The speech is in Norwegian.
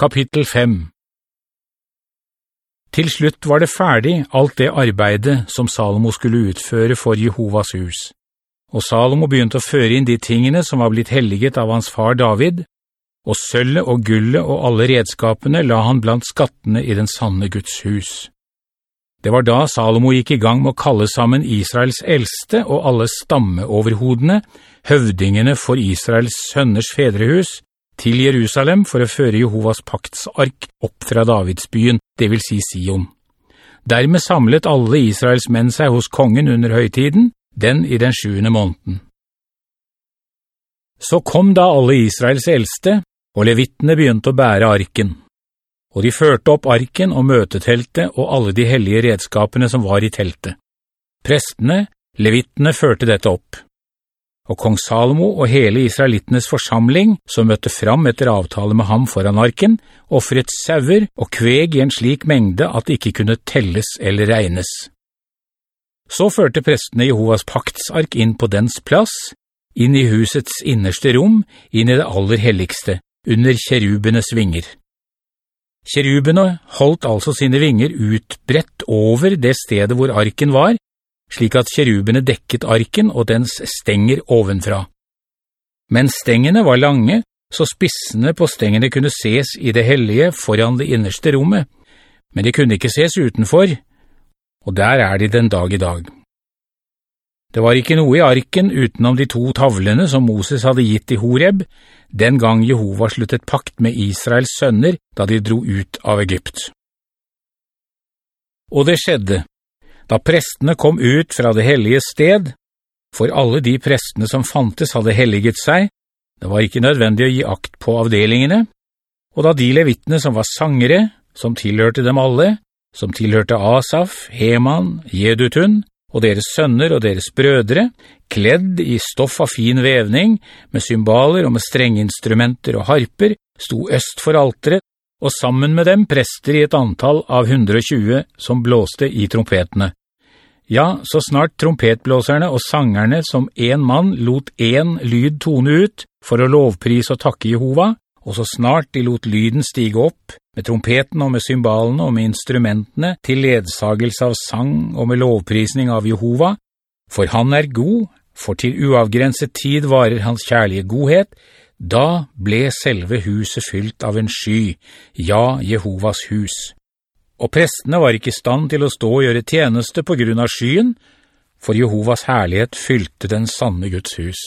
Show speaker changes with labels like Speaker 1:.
Speaker 1: Kapittel 5 Til slutt var det ferdig alt det arbeidet som Salomo skulle utføre for Jehovas hus. Og Salomo begynte å føre inn de tingene som var blitt helliget av hans far David, og sølvet og gullet og alle redskapene la han blant skattene i den sanne Guds hus. Det var da Salomo gikk i gang med å kalle sammen Israels eldste og alle stammeoverhodene, høvdingene for Israels sønners fedrehus, til Jerusalem for å føre Jehovas paktsark opp fra Davidsbyen, det vil si Sion. Dermed samlet alle Israels menn seg hos kongen under høytiden, den i den sjuende måneden. Så kom da alle Israels eldste, og levittene begynte å bære arken. Og de førte opp arken og møteteltet og alle de hellige redskapene som var i teltet. Prestene, levittene, førte dette opp og kong Salomo og hele israelittenes forsamling, som møtte fram etter avtale med ham foran arken, offret sauer og kveg i en slik mengde at det ikke kunne telles eller regnes. Så førte prestene Jehovas paktsark inn på dens plass, inn i husets innerste rom, inn i det aller helligste, under kjerubenes vinger. Kjerubene holdt altså sine vinger utbrett over det stedet hvor arken var, slik at kjerubene dekket arken og dens stenger ovenfra. Men stengene var lange, så spissene på stengene kunne ses i det hellige foran det innerste rommet, men de kunne ikke ses utenfor, og der er de den dag i dag. Det var ikke noe i arken utenom de to tavlene som Moses hadde gitt i Horeb, den gang Jehova sluttet pakt med Israels sønner da de dro ut av Egypt. Og det skjedde, da prestene kom ut fra det hellige sted, for alle de prestene som fantes hadde helliget seg, det var ikke nødvendig å gi akt på avdelingene, og da de levittene som var sangere, som tilhørte dem alle, som tilhørte Asaf, Heman, Jedutun, og deres sønner og deres brødre, kledd i stoff av fin vevning, med symboler og med strengeinstrumenter og harper, sto øst for alteret, og sammen med dem prester i et antall av 120 som blåste i trompetene. Ja, så snart trompetblåserne og sangerne som en mann lot en lyd tone ut for å lovprise og takke Jehova, og så snart de lot lyden stige opp, med trompeten og med symbalene og med instrumentene til ledsagelse av sang og med lovprisning av Jehova, for han er god, for til uavgrenset tid varer hans kjærlige godhet, da ble selve huset fylt av en sky, ja, Jehovas hus og prestene var ikke i stand til å stå og gjøre tjeneste på grunn av skyen, for Jehovas herlighet fylte den sanne Guds hus.